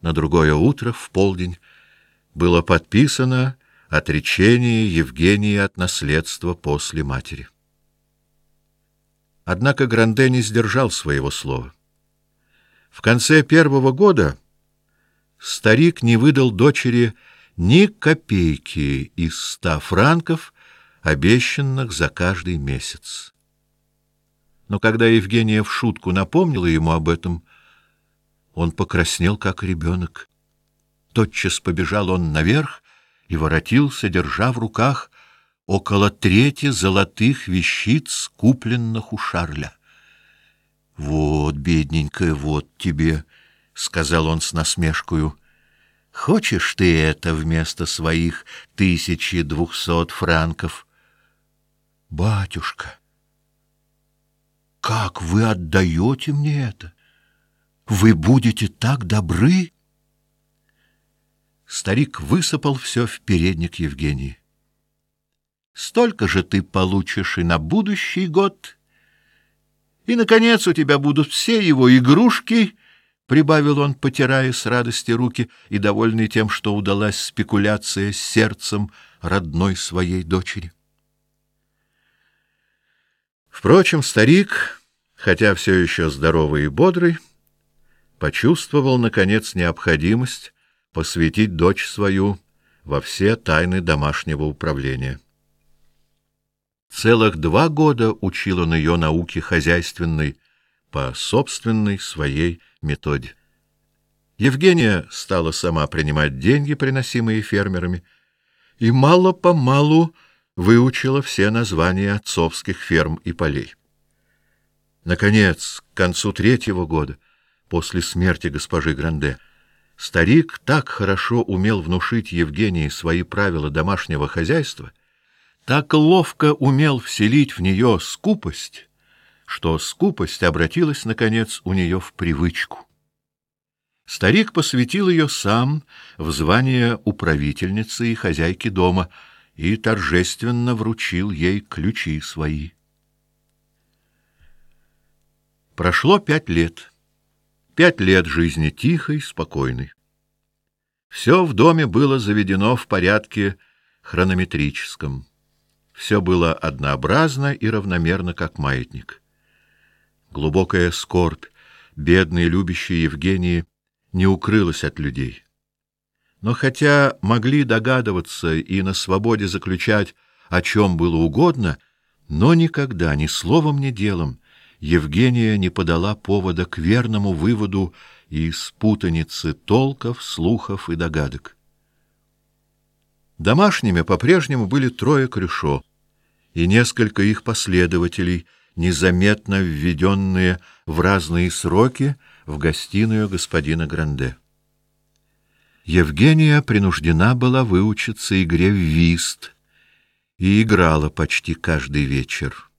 На другое утро, в полдень, было подписано отречение Евгении от наследства после матери. Однако Гранде не сдержал своего слова. В конце первого года старик не выдал дочери ни копейки из ста франков, обещанных за каждый месяц. Но когда Евгения в шутку напомнила ему об этом, он покраснел как ребенок. Тотчас побежал он наверх и воротился, держа в руках около трети золотых вещиц, купленных у Шарля. Вот, бедненькая, вот тебе, сказал он с насмешкою. Хочешь ты это вместо своих тысячи двухсот франков? Батюшка, как вы отдаете мне это? Вы будете так добры? Старик высыпал все в передник Евгении. Столько же ты получишь и на будущий год. И наконец у тебя будут все его игрушки, прибавил он, потирая с радости руки и довольный тем, что удалась спекуляция с сердцем родной своей дочери. Впрочем, старик, хотя все еще здоровый и бодрый, почувствовал наконец необходимость посвятить дочь свою во все тайны домашнего управления. Целых два года учил он ее науке хозяйственной по собственной своей методе. Евгения стала сама принимать деньги, приносимые фермерами, и мало-помалу выучила все названия отцовских ферм и полей. Наконец, к концу третьего года, после смерти госпожи Гранде, старик так хорошо умел внушить Евгении свои правила домашнего хозяйства, так ловко умел вселить в нее скупость, что скупость обратилась наконец у нее в привычку. Старик посвятил ее сам в звание управительницы и хозяйки дома и торжественно вручил ей ключи свои. Прошло пять лет. Пять лет жизни тихой, спокойной. Все в доме было заведено в порядке хронометрическом. Все было однообразно и равномерно, как маятник. Глубокая скорбь бедной любящей Евгении не укрылась от людей. Но хотя могли догадываться и на свободе заключать о чем было угодно, но никогда ни словом, ни делом Евгения не подала повода к верному выводу из путаницы толков, слухов и догадок. Домашними по-прежнему были трое Крюшо и несколько их последователей, незаметно введенные в разные сроки в гостиную господина Гранде. Евгения принуждена была выучиться игре в вист и играла почти каждый вечер.